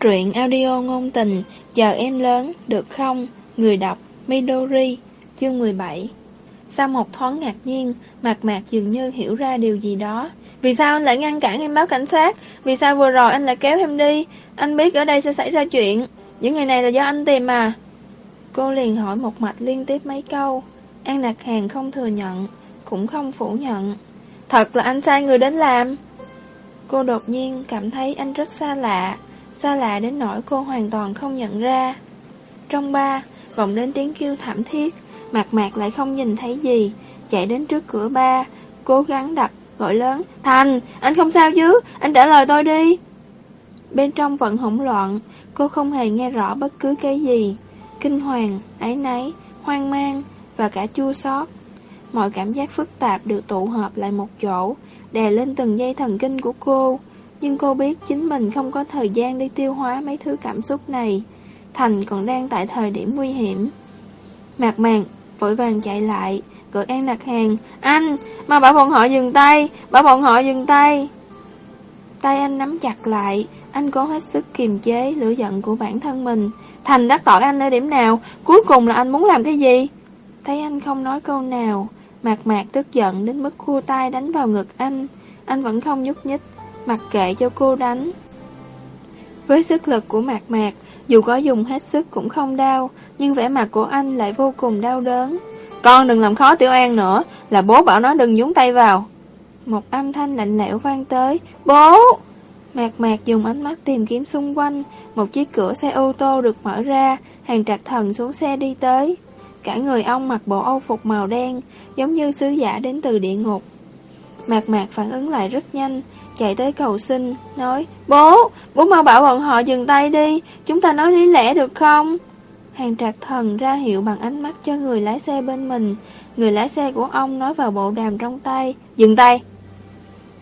Truyện audio ngôn tình Giờ em lớn, được không? Người đọc Midori Chương 17 Sau một thoáng ngạc nhiên Mạc mạc dường như hiểu ra điều gì đó. Vì sao anh lại ngăn cản em báo cảnh sát? Vì sao vừa rồi anh lại kéo em đi? Anh biết ở đây sẽ xảy ra chuyện. Những người này là do anh tìm mà. Cô liền hỏi một mạch liên tiếp mấy câu. An Nạc Hàng không thừa nhận Cũng không phủ nhận. Thật là anh sai người đến làm. Cô đột nhiên cảm thấy anh rất xa lạ xa lạ đến nỗi cô hoàn toàn không nhận ra. Trong ba, vọng đến tiếng kêu thảm thiết, mạc mạc lại không nhìn thấy gì, chạy đến trước cửa ba, cố gắng đập, gọi lớn, Thành, anh không sao chứ, anh trả lời tôi đi. Bên trong vẫn hỗn loạn, cô không hề nghe rõ bất cứ cái gì, kinh hoàng, ái náy, hoang mang và cả chua xót. Mọi cảm giác phức tạp được tụ hợp lại một chỗ, đè lên từng dây thần kinh của cô. Nhưng cô biết chính mình không có thời gian đi tiêu hóa mấy thứ cảm xúc này. Thành còn đang tại thời điểm nguy hiểm. Mạc màng, vội vàng chạy lại, gọi An đặt hàng. Anh, mà bảo bọn họ dừng tay, bảo bọn họ dừng tay. Tay anh nắm chặt lại, anh cố hết sức kiềm chế lửa giận của bản thân mình. Thành đắc tội anh ở điểm nào, cuối cùng là anh muốn làm cái gì? Thấy anh không nói câu nào, mạc mạc tức giận đến mức khua tay đánh vào ngực anh. Anh vẫn không nhúc nhích, mặc kệ cho cô đánh. Với sức lực của mạc mạc, dù có dùng hết sức cũng không đau, nhưng vẻ mặt của anh lại vô cùng đau đớn. Con đừng làm khó Tiểu An nữa, là bố bảo nó đừng nhúng tay vào. Một âm thanh lạnh lẽo vang tới, bố! Mạc mạc dùng ánh mắt tìm kiếm xung quanh, một chiếc cửa xe ô tô được mở ra, hàng trạc thần xuống xe đi tới. Cả người ông mặc bộ âu phục màu đen, giống như sứ giả đến từ địa ngục. Mạc mạc phản ứng lại rất nhanh, chạy tới cầu xin, nói, Bố, bố mau bảo bọn họ dừng tay đi, chúng ta nói lý lẽ được không? Hàng trạc thần ra hiệu bằng ánh mắt cho người lái xe bên mình, người lái xe của ông nói vào bộ đàm trong tay, dừng tay.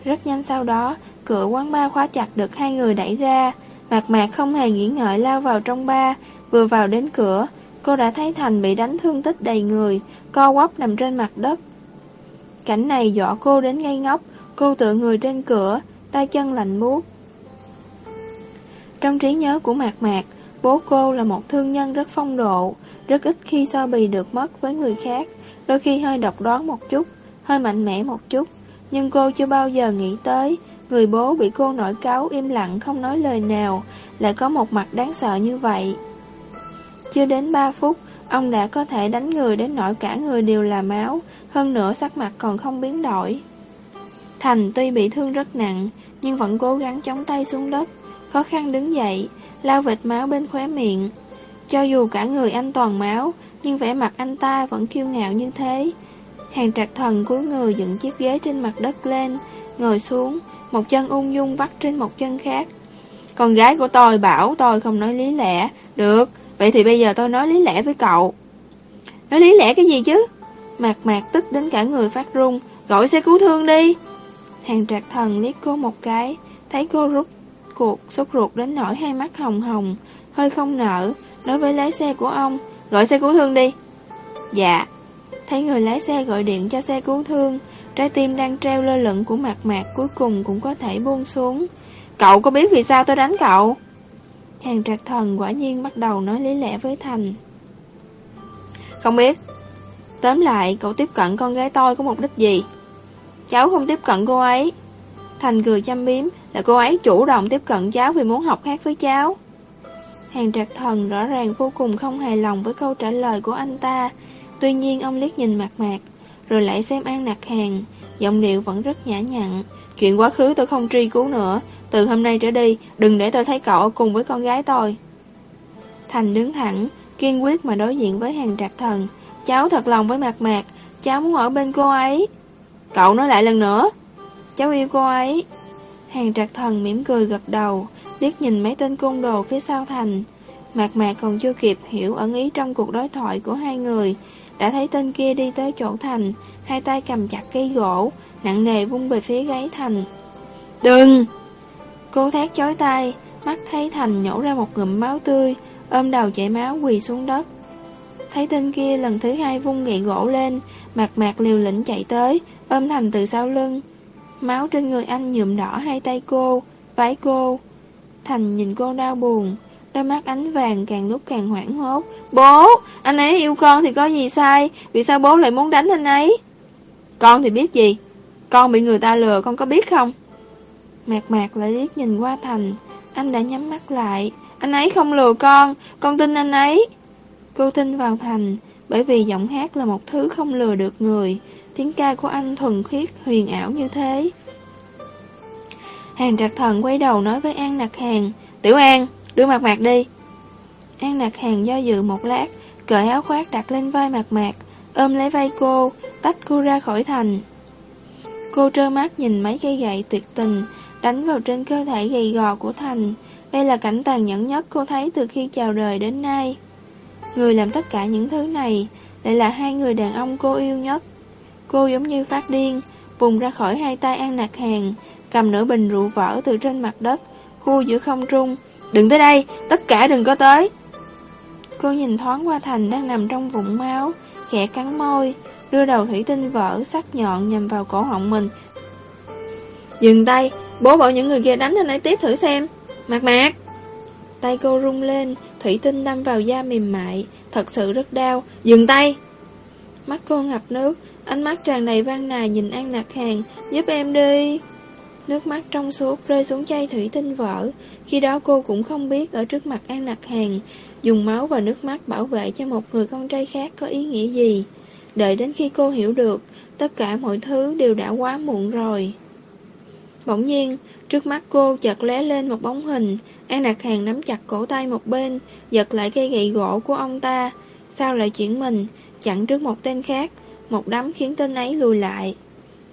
Rất nhanh sau đó, cửa quán ba khóa chặt được hai người đẩy ra, mạc mạc không hề nghĩ ngợi lao vào trong ba, vừa vào đến cửa, cô đã thấy Thành bị đánh thương tích đầy người, co quắp nằm trên mặt đất. Cảnh này dọa cô đến ngây ngốc, Cô tựa người trên cửa, tay chân lạnh buốt. Trong trí nhớ của Mạc Mạc, bố cô là một thương nhân rất phong độ, rất ít khi so bì được mất với người khác, đôi khi hơi độc đoán một chút, hơi mạnh mẽ một chút, nhưng cô chưa bao giờ nghĩ tới, người bố bị cô nổi cáo im lặng không nói lời nào, lại có một mặt đáng sợ như vậy. Chưa đến 3 phút, ông đã có thể đánh người đến nỗi cả người đều là máu, hơn nữa sắc mặt còn không biến đổi. Thành tuy bị thương rất nặng, nhưng vẫn cố gắng chống tay xuống đất, khó khăn đứng dậy, lao vệt máu bên khóe miệng. Cho dù cả người anh toàn máu, nhưng vẻ mặt anh ta vẫn kiêu ngạo như thế. Hàng trạc thần cúi người dựng chiếc ghế trên mặt đất lên, ngồi xuống, một chân ung dung vắt trên một chân khác. Con gái của tôi bảo tôi không nói lý lẽ. Được, vậy thì bây giờ tôi nói lý lẽ với cậu. Nói lý lẽ cái gì chứ? Mạc mạc tức đến cả người phát run, gọi xe cứu thương đi. Hàng trạc thần liếc cô một cái, thấy cô rút cuộc sốt ruột đến nỗi hai mắt hồng hồng, hơi không nở, nói với lái xe của ông, gọi xe cứu thương đi. Dạ. Thấy người lái xe gọi điện cho xe cứu thương, trái tim đang treo lơ lửng của mặt mạc cuối cùng cũng có thể buông xuống. Cậu có biết vì sao tôi đánh cậu? Hàng trạc thần quả nhiên bắt đầu nói lý lẽ với Thành. Không biết. Tóm lại, cậu tiếp cận con gái tôi có mục đích gì? Cháu không tiếp cận cô ấy. Thành cười chăm biếm Là cô ấy chủ động tiếp cận cháu vì muốn học hát với cháu. Hàng trạc thần rõ ràng vô cùng không hài lòng với câu trả lời của anh ta. Tuy nhiên, ông liếc nhìn mặt mạc, Rồi lại xem An Nặc Hàng. Giọng điệu vẫn rất nhã nhặn. Chuyện quá khứ tôi không truy cứu nữa. Từ hôm nay trở đi, Đừng để tôi thấy cậu cùng với con gái tôi. Thành đứng thẳng, Kiên quyết mà đối diện với hàng trạc thần. Cháu thật lòng với mặt mạc. Cháu muốn ở bên cô ấy. Cậu nói lại lần nữa. Cháu yêu cô ấy. Hàng trạc thần mỉm cười gật đầu, liếc nhìn mấy tên côn đồ phía sau thành. Mạc mạc còn chưa kịp hiểu ẩn ý trong cuộc đối thoại của hai người, Đã thấy tên kia đi tới chỗ thành, Hai tay cầm chặt cây gỗ, Nặng nề vung về phía gáy thành. Đừng! Cô thét chói tay Mắt thấy thành nhổ ra một ngụm máu tươi, Ôm đầu chảy máu quỳ xuống đất. Thấy tên kia lần thứ hai vung gậy gỗ lên mặt mạc liều lĩnh chạy tới ôm thành từ sau lưng. Máu trên người anh nhuộm đỏ hai tay cô, váy cô. Thành nhìn cô đau buồn, đôi mắt ánh vàng càng lúc càng hoảng hốt. Bố, anh ấy yêu con thì có gì sai, vì sao bố lại muốn đánh anh ấy? Con thì biết gì, con bị người ta lừa con có biết không? Mạc mạc lại liếc nhìn qua Thành, anh đã nhắm mắt lại. Anh ấy không lừa con, con tin anh ấy. Cô tin vào Thành, bởi vì giọng hát là một thứ không lừa được người. Tiếng ca của anh thuần khiết, huyền ảo như thế. Hàng trạc thần quay đầu nói với An Nạc Hàng, Tiểu An, đưa mặt mạc đi. An Nạc Hàng do dự một lát, cởi áo khoác đặt lên vai mặt mạc, ôm lấy vai cô, tách cô ra khỏi thành. Cô trơ mắt nhìn mấy cây gậy tuyệt tình, đánh vào trên cơ thể gầy gò của Thành. Đây là cảnh tàn nhẫn nhất cô thấy từ khi chào đời đến nay. Người làm tất cả những thứ này lại là hai người đàn ông cô yêu nhất. Cô giống như phát điên, vùng ra khỏi hai tay An Nạc Hàng, cầm nửa bình rượu vỡ từ trên mặt đất, khu giữa không trung. Đừng tới đây, tất cả đừng có tới. Cô nhìn thoáng qua Thành đang nằm trong vũng máu, khẽ cắn môi, đưa đầu thủy tinh vỡ sắc nhọn nhằm vào cổ họng mình. Dừng tay, bố bảo những người kia đánh anh ấy tiếp thử xem. Mạc mạc! Tay cô rung lên, thủy tinh đâm vào da mềm mại, thật sự rất đau. Dừng tay! Mắt cô ngập nước, ánh mắt tràn đầy van nài nhìn An Nạc Hàng, giúp em đi. Nước mắt trong suốt rơi xuống chai thủy tinh vỡ. Khi đó cô cũng không biết ở trước mặt An Nạc Hàng, dùng máu và nước mắt bảo vệ cho một người con trai khác có ý nghĩa gì. Đợi đến khi cô hiểu được, tất cả mọi thứ đều đã quá muộn rồi. Bỗng nhiên, trước mắt cô chợt lóe lên một bóng hình, An Nặc Hàng nắm chặt cổ tay một bên, giật lại cây gậy gỗ của ông ta. Sao lại chuyển mình, chặn trước một tên khác, một đám khiến tên ấy lùi lại.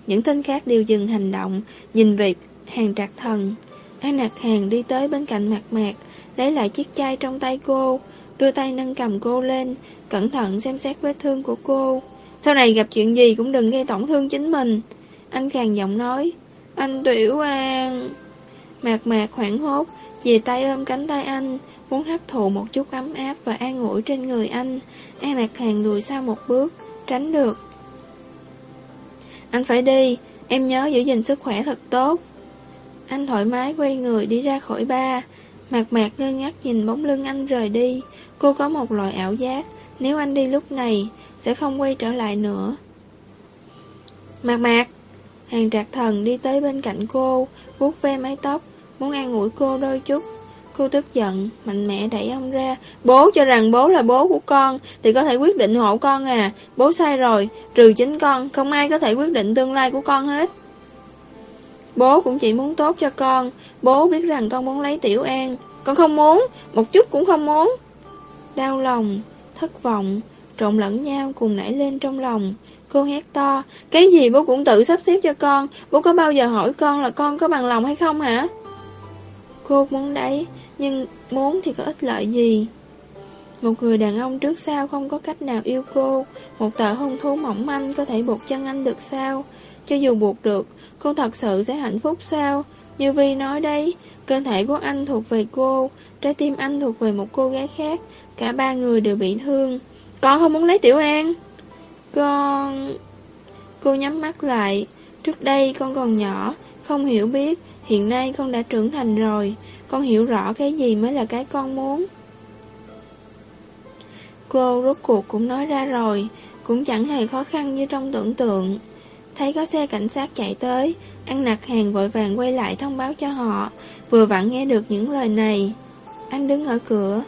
Những tên khác đều dừng hành động, nhìn về hàng trạc thần. An nạc hàng đi tới bên cạnh mặt mạc, lấy lại chiếc chai trong tay cô, đưa tay nâng cầm cô lên, cẩn thận xem xét vết thương của cô. Sau này gặp chuyện gì cũng đừng gây tổn thương chính mình. Anh càng giọng nói, anh Tiểu An. Mạc mạc hoảng hốt, chìa tay ôm cánh tay anh, muốn hấp thụ một chút ấm áp và an ủi trên người anh. An Lạc hàng lùi sau một bước, tránh được. Anh phải đi, em nhớ giữ gìn sức khỏe thật tốt. Anh thoải mái quay người đi ra khỏi ba. Mạc mạc ngơ ngác nhìn bóng lưng anh rời đi. Cô có một loại ảo giác, nếu anh đi lúc này, sẽ không quay trở lại nữa. Mạc mạc, hàng trạc thần đi tới bên cạnh cô, vuốt ve mái tóc, muốn an ủi cô đôi chút. Cô tức giận, mạnh mẽ đẩy ông ra. Bố cho rằng bố là bố của con, thì có thể quyết định hộ con à. Bố sai rồi, trừ chính con, không ai có thể quyết định tương lai của con hết. Bố cũng chỉ muốn tốt cho con. Bố biết rằng con muốn lấy Tiểu An. Con không muốn, một chút cũng không muốn. Đau lòng, thất vọng, trộn lẫn nhau cùng nảy lên trong lòng. Cô hét to, cái gì bố cũng tự sắp xếp cho con, bố có bao giờ hỏi con là con có bằng lòng hay không hả? Cô muốn đấy, nhưng muốn thì có ích lợi gì? Một người đàn ông trước sau không có cách nào yêu cô, một tờ hôn thú mỏng manh có thể buộc chân anh được sao? Cho dù buộc được, cô thật sự sẽ hạnh phúc sao? Như Vi nói đấy, cơ thể của anh thuộc về cô, trái tim anh thuộc về một cô gái khác, cả ba người đều bị thương. Con không muốn lấy Tiểu An. Con... Cô nhắm mắt lại, trước đây con còn nhỏ, không hiểu biết, hiện nay con đã trưởng thành rồi, con hiểu rõ cái gì mới là cái con muốn. Cô rốt cuộc cũng nói ra rồi, cũng chẳng hề khó khăn như trong tưởng tượng. Thấy có xe cảnh sát chạy tới, ăn nặc hàng vội vàng quay lại thông báo cho họ, vừa vặn nghe được những lời này. Anh đứng ở cửa,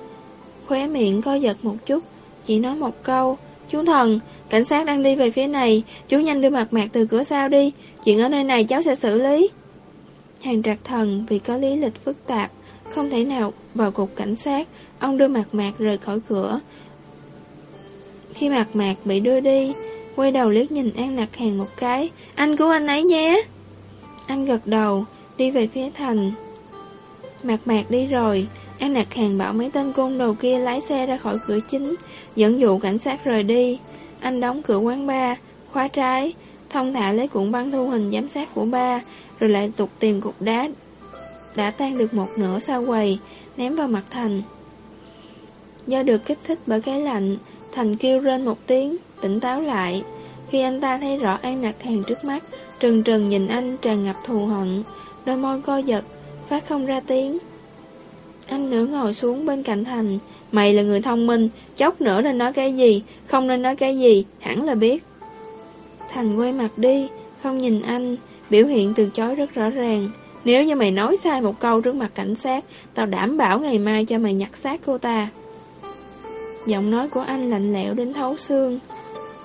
khóe miệng co giật một chút, chỉ nói một câu, chú thần, cảnh sát đang đi về phía này, chú nhanh đưa mặt mạc từ cửa sau đi, chuyện ở nơi này cháu sẽ xử lý. Hàng trạc thần vì có lý lịch phức tạp, không thể nào vào cục cảnh sát, ông đưa mặt mạc rời khỏi cửa. Khi mặt mạc bị đưa đi, quay đầu liếc nhìn An Nặc Hàng một cái, anh cứu anh ấy nhé. Anh gật đầu, đi về phía thành. Mạc mạc đi rồi, An Nặc Hàng bảo mấy tên côn đồ kia lái xe ra khỏi cửa chính, dẫn dụ cảnh sát rời đi. Anh đóng cửa quán bar, khóa trái, thông thả lấy cuộn băng thu hình giám sát của ba, rồi lại tục tìm cục đá đã tan được một nửa sau quầy, ném vào mặt Thành. Do được kích thích bởi cái lạnh, Thành kêu rên một tiếng, tỉnh táo lại. Khi anh ta thấy rõ An Nạc Hàng trước mắt, trừng trừng nhìn anh tràn ngập thù hận, đôi môi co giật, phát không ra tiếng. Anh nữa ngồi xuống bên cạnh Thành. Mày là người thông minh, chốc nữa nên nói cái gì, không nên nói cái gì, hẳn là biết. Thành quay mặt đi, không nhìn anh, biểu hiện từ chối rất rõ ràng. Nếu như mày nói sai một câu trước mặt cảnh sát, tao đảm bảo ngày mai cho mày nhặt xác cô ta. Giọng nói của anh lạnh lẽo đến thấu xương.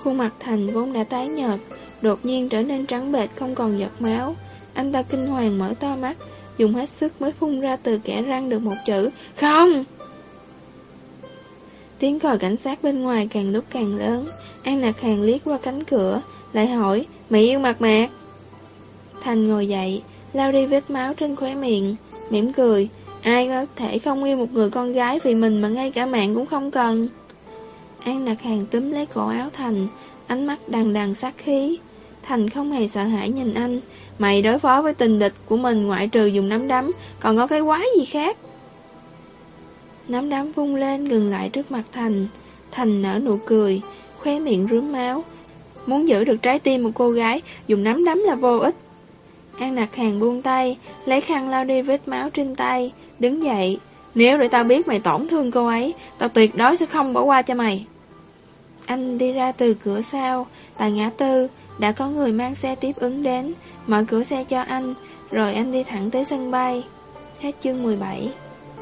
Khuôn mặt Thành vốn đã tái nhợt, đột nhiên trở nên trắng bệch không còn giọt máu. Anh ta kinh hoàng mở to mắt, dùng hết sức mới phun ra từ kẻ răng được một chữ, không! Tiếng còi cảnh sát bên ngoài càng lúc càng lớn, An Nạc Hàng liếc qua cánh cửa, lại hỏi, mày yêu mặt mạc? Thành ngồi dậy, Lao đi vết máu trên khóe miệng, mỉm cười, ai có thể không yêu một người con gái vì mình mà ngay cả mạng cũng không cần. An Nạc Hàng túm lấy cổ áo Thành, ánh mắt đằng đằng sát khí. Thành không hề sợ hãi nhìn anh, mày đối phó với tình địch của mình ngoại trừ dùng nắm đấm, còn có cái quái gì khác? Nắm đấm vung lên ngừng lại trước mặt Thành, Thành nở nụ cười, khóe miệng rướm máu. Muốn giữ được trái tim một cô gái, dùng nắm đấm là vô ích. An nặc hàng buông tay, lấy khăn lau đi vết máu trên tay, đứng dậy. Nếu để tao biết mày tổn thương cô ấy, tao tuyệt đối sẽ không bỏ qua cho mày. Anh đi ra từ cửa sau, tại ngã tư, đã có người mang xe tiếp ứng đến, mở cửa xe cho anh, rồi anh đi thẳng tới sân bay. Hết chương 17